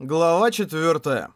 Глава 4.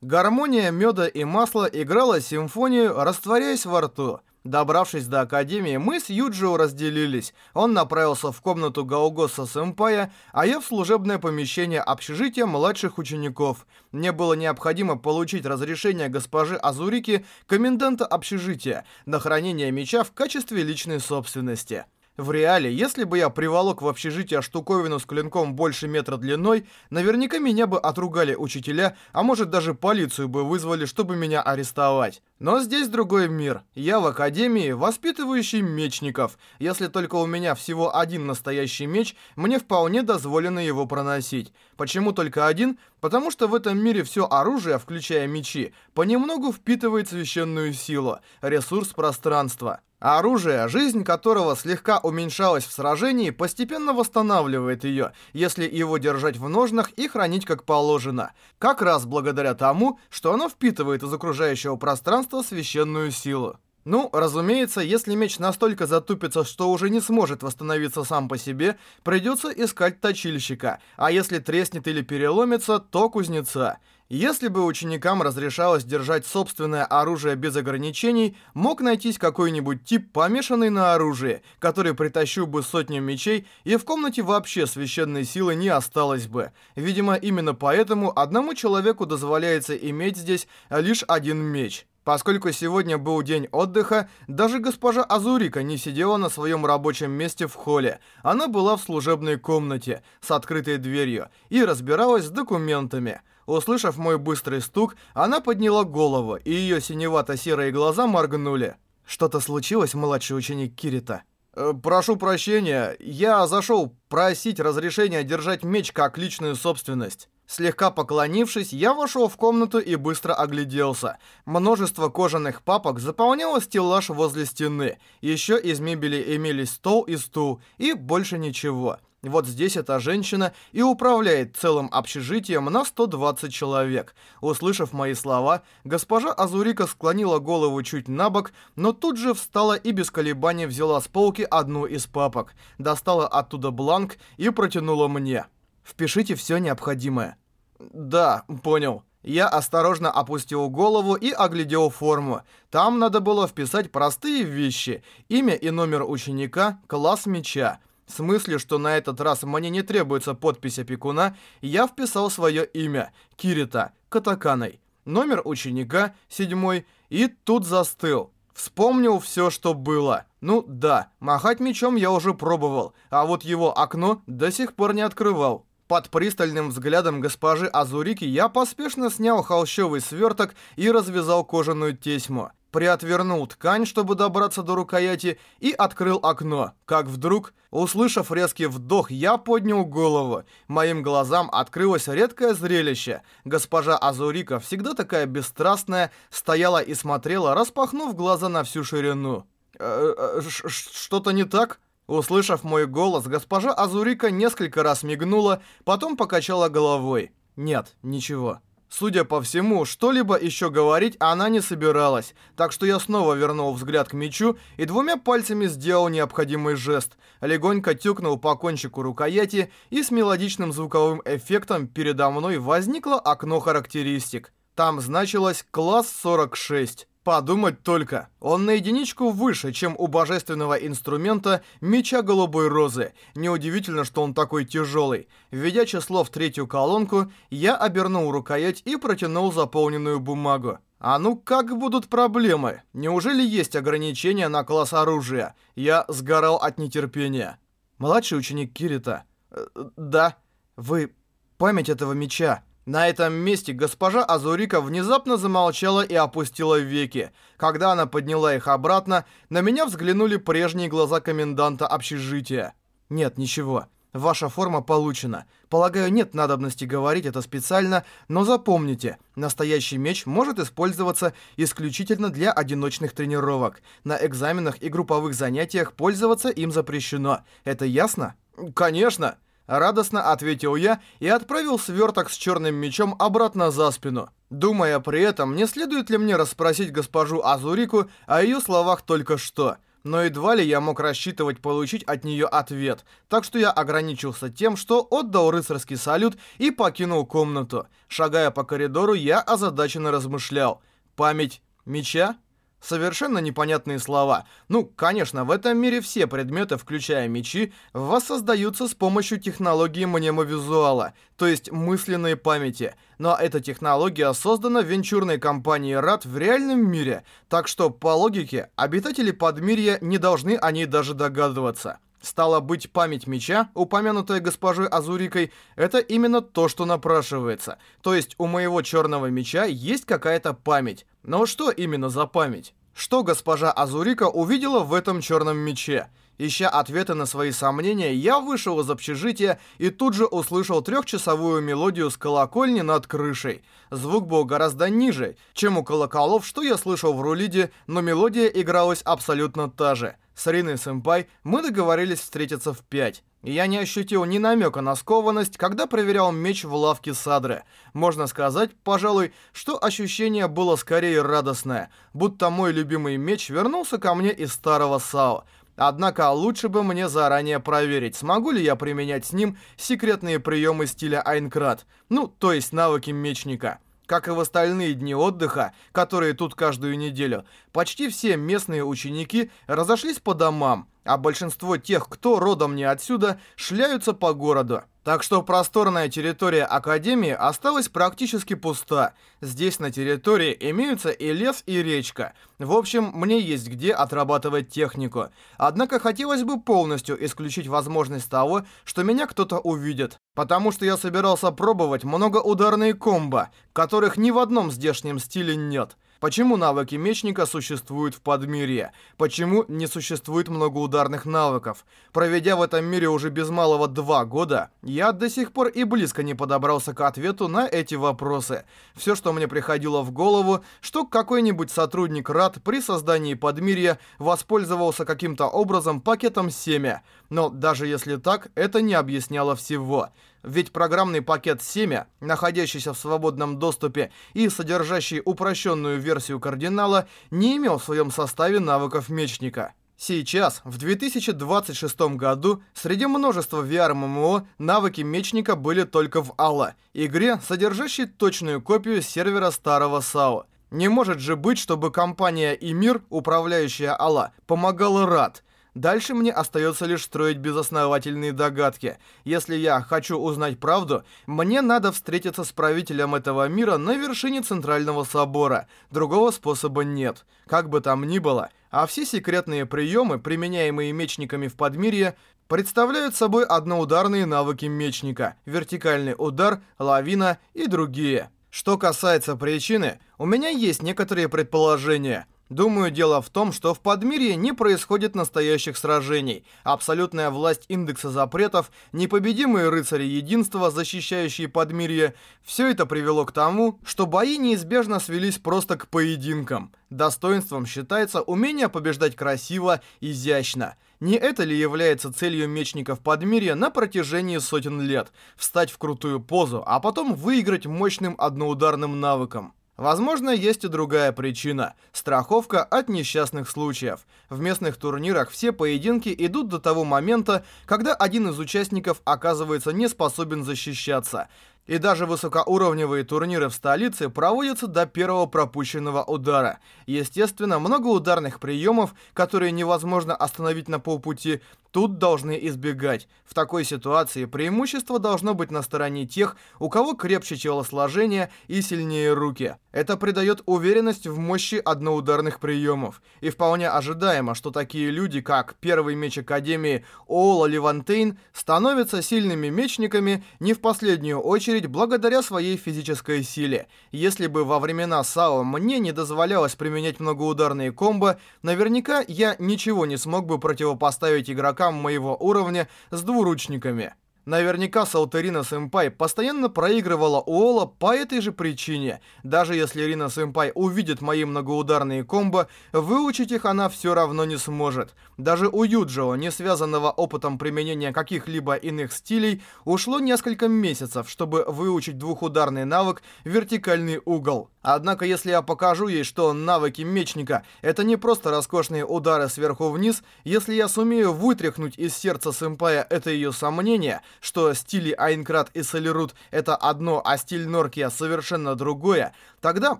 Гармония меда и масла играла симфонию, растворяясь во рту. Добравшись до Академии, мы с Юджио разделились. Он направился в комнату Гаугоса Сэмпая, а я в служебное помещение общежития младших учеников. Мне было необходимо получить разрешение госпожи Азурики, коменданта общежития, на хранение меча в качестве личной собственности. В реале, если бы я приволок в общежитие штуковину с клинком больше метра длиной, наверняка меня бы отругали учителя, а может даже полицию бы вызвали, чтобы меня арестовать. Но здесь другой мир. Я в академии, воспитывающий мечников. Если только у меня всего один настоящий меч, мне вполне дозволено его проносить. Почему только один? Потому что в этом мире все оружие, включая мечи, понемногу впитывает священную силу, ресурс пространства. А оружие, жизнь которого слегка уменьшалась в сражении, постепенно восстанавливает ее, если его держать в ножнах и хранить как положено. Как раз благодаря тому, что оно впитывает из окружающего пространства священную силу. Ну, разумеется, если меч настолько затупится, что уже не сможет восстановиться сам по себе, придется искать точильщика, а если треснет или переломится, то кузнеца. Если бы ученикам разрешалось держать собственное оружие без ограничений, мог найтись какой-нибудь тип, помешанный на оружии, который притащил бы сотню мечей, и в комнате вообще священной силы не осталось бы. Видимо, именно поэтому одному человеку дозволяется иметь здесь лишь один меч. Поскольку сегодня был день отдыха, даже госпожа Азурика не сидела на своем рабочем месте в холле. Она была в служебной комнате с открытой дверью и разбиралась с документами. Услышав мой быстрый стук, она подняла голову, и ее синевато-серые глаза моргнули. «Что-то случилось, младший ученик Кирита?» «Э, «Прошу прощения, я зашел просить разрешения держать меч как личную собственность». Слегка поклонившись, я вошел в комнату и быстро огляделся. Множество кожаных папок заполняло стеллаж возле стены. Еще из мебели имелись стол и стул, и больше ничего. Вот здесь эта женщина и управляет целым общежитием на 120 человек. Услышав мои слова, госпожа Азурика склонила голову чуть на бок, но тут же встала и без колебаний взяла с полки одну из папок, достала оттуда бланк и протянула мне. Впишите все необходимое». «Да, понял». Я осторожно опустил голову и оглядел форму. Там надо было вписать простые вещи. Имя и номер ученика, класс меча. В смысле, что на этот раз мне не требуется подпись опекуна, я вписал свое имя, Кирита, катаканой. Номер ученика, седьмой, и тут застыл. Вспомнил все, что было. Ну да, махать мечом я уже пробовал, а вот его окно до сих пор не открывал. Под пристальным взглядом госпожи Азурики я поспешно снял холщовый сверток и развязал кожаную тесьму. Приотвернул ткань, чтобы добраться до рукояти, и открыл окно. Как вдруг, услышав резкий вдох, я поднял голову. Моим глазам открылось редкое зрелище. Госпожа Азурика, всегда такая бесстрастная, стояла и смотрела, распахнув глаза на всю ширину. «Э -э -э «Что-то не так?» Услышав мой голос, госпожа Азурика несколько раз мигнула, потом покачала головой. Нет, ничего. Судя по всему, что-либо еще говорить она не собиралась, так что я снова вернул взгляд к мечу и двумя пальцами сделал необходимый жест. Легонько тюкнул по кончику рукояти, и с мелодичным звуковым эффектом передо мной возникло окно характеристик. Там значилось «класс 46». Подумать только, он на единичку выше, чем у божественного инструмента меча голубой розы. Неудивительно, что он такой тяжелый. Введя число в третью колонку, я обернул рукоять и протянул заполненную бумагу. А ну как будут проблемы? Неужели есть ограничения на класс оружия? Я сгорал от нетерпения. Младший ученик Кирита. Э, да. Вы память этого меча. На этом месте госпожа Азурика внезапно замолчала и опустила веки. Когда она подняла их обратно, на меня взглянули прежние глаза коменданта общежития. «Нет, ничего. Ваша форма получена. Полагаю, нет надобности говорить это специально, но запомните, настоящий меч может использоваться исключительно для одиночных тренировок. На экзаменах и групповых занятиях пользоваться им запрещено. Это ясно?» «Конечно!» Радостно ответил я и отправил сверток с черным мечом обратно за спину, думая при этом, не следует ли мне расспросить госпожу Азурику о ее словах только что. Но едва ли я мог рассчитывать получить от нее ответ, так что я ограничился тем, что отдал рыцарский салют и покинул комнату. Шагая по коридору, я озадаченно размышлял. Память меча? Совершенно непонятные слова. Ну, конечно, в этом мире все предметы, включая мечи, воссоздаются с помощью технологии мнемовизуала, то есть мысленной памяти. Но эта технология создана венчурной компанией RAD в реальном мире, так что, по логике, обитатели подмирья не должны о ней даже догадываться. Стало быть, память меча, упомянутая госпожой Азурикой, это именно то, что напрашивается. То есть у моего черного меча есть какая-то память. Но что именно за память? Что госпожа Азурика увидела в этом черном мече? Ища ответы на свои сомнения, я вышел из общежития и тут же услышал трехчасовую мелодию с колокольни над крышей. Звук был гораздо ниже, чем у колоколов, что я слышал в Рулиде, но мелодия игралась абсолютно та же. С Риной Сэмпай мы договорились встретиться в 5. И я не ощутил ни намека на скованность, когда проверял меч в лавке Садры. Можно сказать, пожалуй, что ощущение было скорее радостное, будто мой любимый меч вернулся ко мне из старого Сао. Однако лучше бы мне заранее проверить, смогу ли я применять с ним секретные приемы стиля Айнкрат, ну, то есть навыки мечника. Как и в остальные дни отдыха, которые тут каждую неделю, почти все местные ученики разошлись по домам, а большинство тех, кто родом не отсюда, шляются по городу. Так что просторная территория Академии осталась практически пуста. Здесь на территории имеются и лес, и речка. В общем, мне есть где отрабатывать технику. Однако хотелось бы полностью исключить возможность того, что меня кто-то увидит. Потому что я собирался пробовать многоударные комбо, которых ни в одном здешнем стиле нет. Почему навыки мечника существуют в Подмире? Почему не существует многоударных навыков? Проведя в этом мире уже без малого два года, я до сих пор и близко не подобрался к ответу на эти вопросы. Все, что мне приходило в голову, что какой-нибудь сотрудник РАД при создании подмирья воспользовался каким-то образом пакетом семя. Но даже если так, это не объясняло всего ведь программный пакет «Семя», находящийся в свободном доступе и содержащий упрощенную версию кардинала, не имел в своем составе навыков мечника. Сейчас, в 2026 году, среди множества VR-MMO навыки мечника были только в Алла, игре, содержащей точную копию сервера старого САО. Не может же быть, чтобы компания Имир, управляющая Алла, помогала РАД. Дальше мне остается лишь строить безосновательные догадки. Если я хочу узнать правду, мне надо встретиться с правителем этого мира на вершине Центрального Собора. Другого способа нет. Как бы там ни было. А все секретные приемы, применяемые мечниками в Подмирье, представляют собой одноударные навыки мечника, вертикальный удар, лавина и другие. Что касается причины, у меня есть некоторые предположения – Думаю, дело в том, что в Подмирье не происходит настоящих сражений. Абсолютная власть индекса запретов, непобедимые рыцари единства, защищающие Подмирье, все это привело к тому, что бои неизбежно свелись просто к поединкам. Достоинством считается умение побеждать красиво, изящно. Не это ли является целью мечников Подмирья на протяжении сотен лет? Встать в крутую позу, а потом выиграть мощным одноударным навыком. Возможно, есть и другая причина – страховка от несчастных случаев. В местных турнирах все поединки идут до того момента, когда один из участников оказывается не способен защищаться. И даже высокоуровневые турниры в столице проводятся до первого пропущенного удара. Естественно, много ударных приемов, которые невозможно остановить на полпути, Тут должны избегать. В такой ситуации преимущество должно быть на стороне тех, у кого крепче телосложение и сильнее руки. Это придает уверенность в мощи одноударных приемов. И вполне ожидаемо, что такие люди, как первый меч Академии Ола Левантейн, становятся сильными мечниками не в последнюю очередь благодаря своей физической силе. Если бы во времена САО мне не дозволялось применять многоударные комбо, наверняка я ничего не смог бы противопоставить игроку чужакам моего уровня с двуручниками. Наверняка Салтерина Сэмпай постоянно проигрывала Уоло по этой же причине. Даже если Рина Сэмпай увидит мои многоударные комбо, выучить их она все равно не сможет. Даже у Юджио, не связанного опытом применения каких-либо иных стилей, ушло несколько месяцев, чтобы выучить двухударный навык «Вертикальный угол». Однако, если я покажу ей, что навыки мечника — это не просто роскошные удары сверху вниз, если я сумею вытряхнуть из сердца сэмпая это ее сомнение, что стили Айнкрад и Серлут — это одно, а стиль Норкия — совершенно другое, тогда,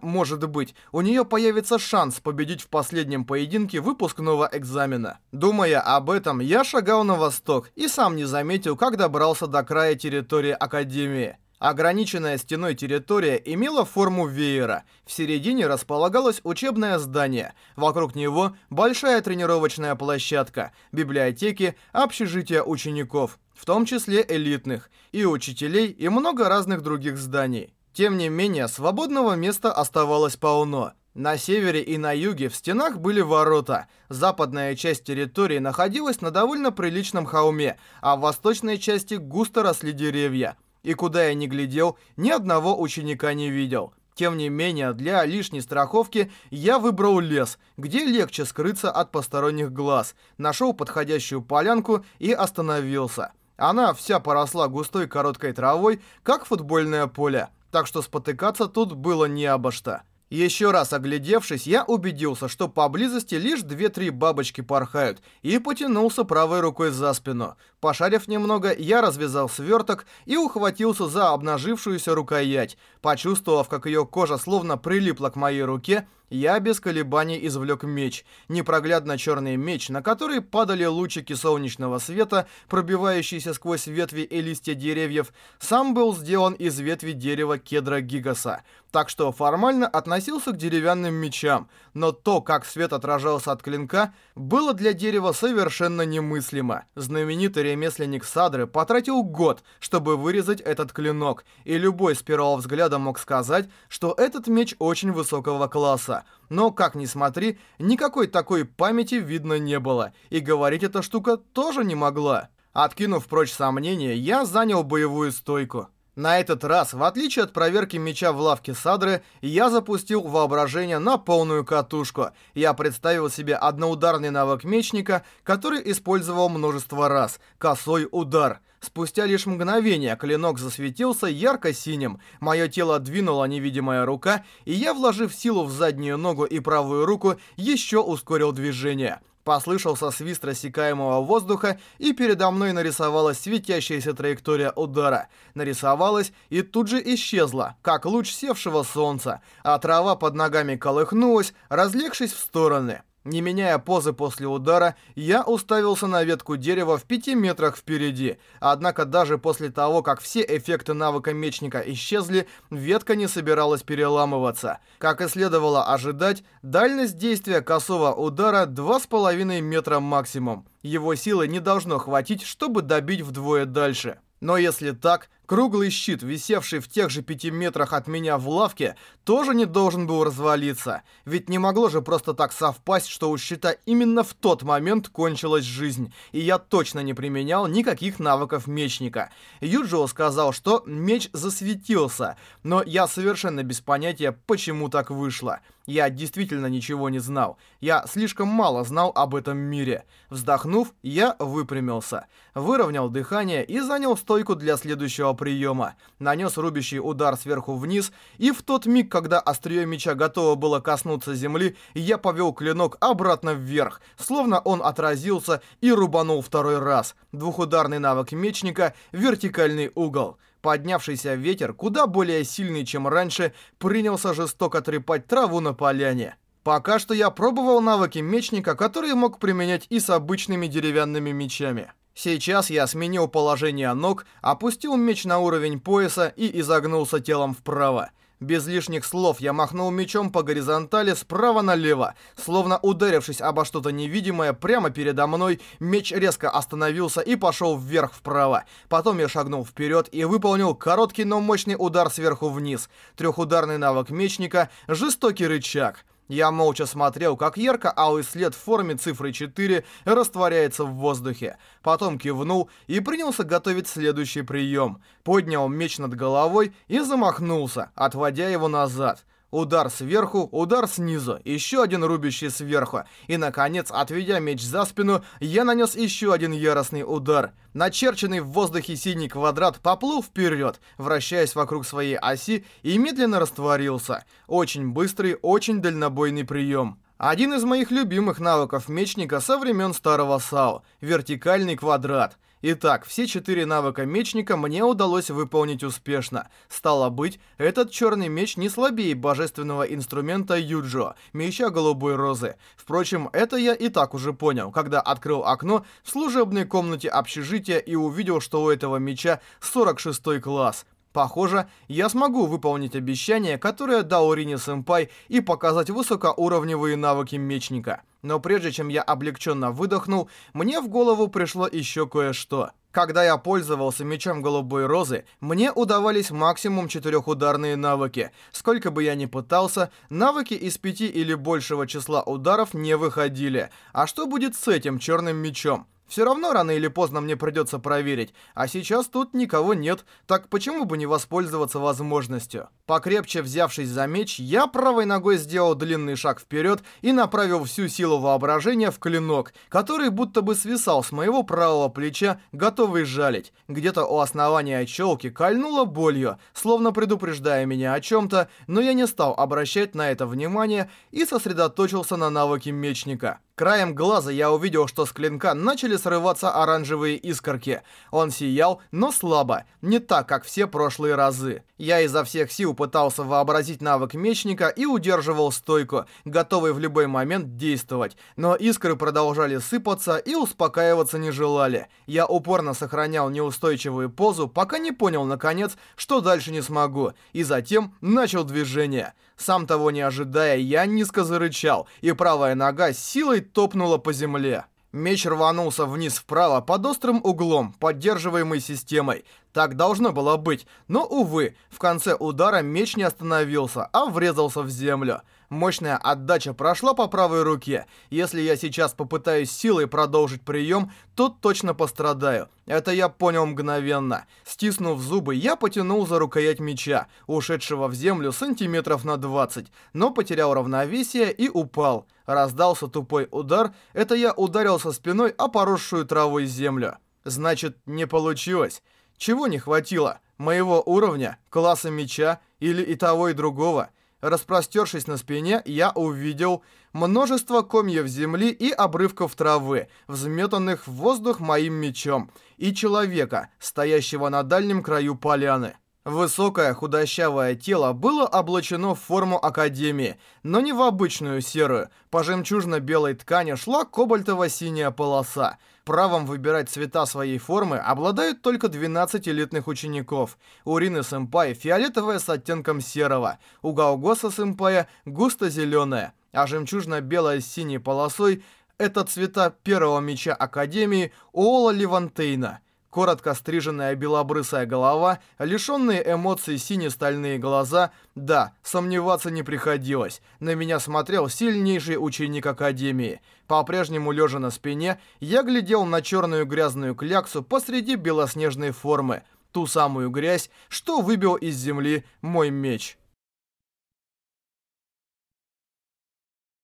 может быть, у нее появится шанс победить в последнем поединке выпускного экзамена. Думая об этом, я шагал на восток и сам не заметил, как добрался до края территории Академии. Ограниченная стеной территория имела форму веера. В середине располагалось учебное здание. Вокруг него большая тренировочная площадка, библиотеки, общежития учеников, в том числе элитных, и учителей, и много разных других зданий. Тем не менее, свободного места оставалось полно. На севере и на юге в стенах были ворота. Западная часть территории находилась на довольно приличном холме, а в восточной части густо росли деревья – и куда я ни глядел, ни одного ученика не видел. Тем не менее, для лишней страховки я выбрал лес, где легче скрыться от посторонних глаз. Нашел подходящую полянку и остановился. Она вся поросла густой короткой травой, как футбольное поле, так что спотыкаться тут было не обо что. Еще раз оглядевшись, я убедился, что поблизости лишь две-три бабочки порхают, и потянулся правой рукой за спину. Пошарив немного, я развязал сверток и ухватился за обнажившуюся рукоять. Почувствовав, как ее кожа словно прилипла к моей руке, я без колебаний извлек меч. Непроглядно черный меч, на который падали лучики солнечного света, пробивающиеся сквозь ветви и листья деревьев, сам был сделан из ветви дерева кедра гигаса. Так что формально относился к деревянным мечам. Но то, как свет отражался от клинка, было для дерева совершенно немыслимо. Знаменитый ремесленник Садры потратил год, чтобы вырезать этот клинок, и любой с первого взгляда мог сказать, что этот меч очень высокого класса. Но, как ни смотри, никакой такой памяти видно не было, и говорить эта штука тоже не могла. Откинув прочь сомнения, я занял боевую стойку. На этот раз, в отличие от проверки меча в лавке Садры, я запустил воображение на полную катушку. Я представил себе одноударный навык мечника, который использовал множество раз. Косой удар. Спустя лишь мгновение клинок засветился ярко-синим. Мое тело двинула невидимая рука, и я, вложив силу в заднюю ногу и правую руку, еще ускорил движение. Послышался свист рассекаемого воздуха, и передо мной нарисовалась светящаяся траектория удара. Нарисовалась и тут же исчезла, как луч севшего солнца, а трава под ногами колыхнулась, разлегшись в стороны. Не меняя позы после удара, я уставился на ветку дерева в пяти метрах впереди. Однако даже после того, как все эффекты навыка мечника исчезли, ветка не собиралась переламываться. Как и следовало ожидать, дальность действия косого удара 2,5 метра максимум. Его силы не должно хватить, чтобы добить вдвое дальше. Но если так, Круглый щит, висевший в тех же пяти метрах от меня в лавке, тоже не должен был развалиться. Ведь не могло же просто так совпасть, что у щита именно в тот момент кончилась жизнь, и я точно не применял никаких навыков мечника. Юджио сказал, что меч засветился, но я совершенно без понятия, почему так вышло. Я действительно ничего не знал. Я слишком мало знал об этом мире. Вздохнув, я выпрямился, выровнял дыхание и занял стойку для следующего приема, нанес рубящий удар сверху вниз, и в тот миг, когда острие меча готово было коснуться земли, я повел клинок обратно вверх, словно он отразился и рубанул второй раз. Двухударный навык мечника — вертикальный угол. Поднявшийся ветер, куда более сильный, чем раньше, принялся жестоко трепать траву на поляне. Пока что я пробовал навыки мечника, которые мог применять и с обычными деревянными мечами. Сейчас я сменил положение ног, опустил меч на уровень пояса и изогнулся телом вправо. Без лишних слов я махнул мечом по горизонтали справа налево. Словно ударившись обо что-то невидимое прямо передо мной, меч резко остановился и пошел вверх вправо. Потом я шагнул вперед и выполнил короткий, но мощный удар сверху вниз. Трехударный навык мечника «Жестокий рычаг». Я молча смотрел, как ярко алый след в форме цифры 4 растворяется в воздухе. Потом кивнул и принялся готовить следующий прием. Поднял меч над головой и замахнулся, отводя его назад. Удар сверху, удар снизу, еще один рубящий сверху. И, наконец, отведя меч за спину, я нанес еще один яростный удар. Начерченный в воздухе синий квадрат поплыл вперед, вращаясь вокруг своей оси и медленно растворился. Очень быстрый, очень дальнобойный прием. Один из моих любимых навыков мечника со времен старого САУ – вертикальный квадрат – Итак, все четыре навыка мечника мне удалось выполнить успешно. Стало быть, этот черный меч не слабее божественного инструмента Юджо, меча голубой розы. Впрочем, это я и так уже понял, когда открыл окно в служебной комнате общежития и увидел, что у этого меча 46 класс. Похоже, я смогу выполнить обещание, которое дал Рини-сэмпай, и показать высокоуровневые навыки мечника. Но прежде чем я облегченно выдохнул, мне в голову пришло еще кое-что. Когда я пользовался мечом голубой розы, мне удавались максимум четырехударные навыки. Сколько бы я ни пытался, навыки из пяти или большего числа ударов не выходили. А что будет с этим черным мечом? Все равно рано или поздно мне придется проверить, а сейчас тут никого нет, так почему бы не воспользоваться возможностью? Покрепче взявшись за меч, я правой ногой сделал длинный шаг вперед и направил всю силу воображения в клинок, который будто бы свисал с моего правого плеча, готовый жалить. Где-то у основания челки кольнуло болью, словно предупреждая меня о чем-то, но я не стал обращать на это внимание и сосредоточился на навыке мечника. Краем глаза я увидел, что с клинка начали срываться оранжевые искорки. Он сиял, но слабо, не так, как все прошлые разы. Я изо всех сил пытался вообразить навык мечника и удерживал стойку, готовый в любой момент действовать. Но искры продолжали сыпаться и успокаиваться не желали. Я упорно сохранял неустойчивую позу, пока не понял, наконец, что дальше не смогу, и затем начал движение. Сам того не ожидая, я низко зарычал, и правая нога силой топнула по земле. Меч рванулся вниз-вправо под острым углом, поддерживаемый системой. Так должно было быть, но, увы, в конце удара меч не остановился, а врезался в землю. Мощная отдача прошла по правой руке. Если я сейчас попытаюсь силой продолжить прием, то точно пострадаю. Это я понял мгновенно. Стиснув зубы, я потянул за рукоять меча, ушедшего в землю сантиметров на 20, но потерял равновесие и упал. Раздался тупой удар, это я ударился спиной о поросшую травой землю. Значит, не получилось. Чего не хватило? Моего уровня, класса меча или и того и другого – Распростершись на спине, я увидел множество комьев земли и обрывков травы, взметанных в воздух моим мечом, и человека, стоящего на дальнем краю поляны. Высокое худощавое тело было облачено в форму Академии, но не в обычную серую. По жемчужно-белой ткани шла кобальтово-синяя полоса – Правом выбирать цвета своей формы обладают только 12-летних учеников. У Рины Сэмпай фиолетовая с оттенком серого, у Гаугоса Сэмпая густо-зеленая, а жемчужно-белая с синей полосой – это цвета первого меча Академии Ола Левантейна – коротко стриженная белобрысая голова, лишенные эмоций сине-стальные глаза. Да, сомневаться не приходилось. На меня смотрел сильнейший ученик Академии. По-прежнему лежа на спине, я глядел на черную грязную кляксу посреди белоснежной формы. Ту самую грязь, что выбил из земли мой меч.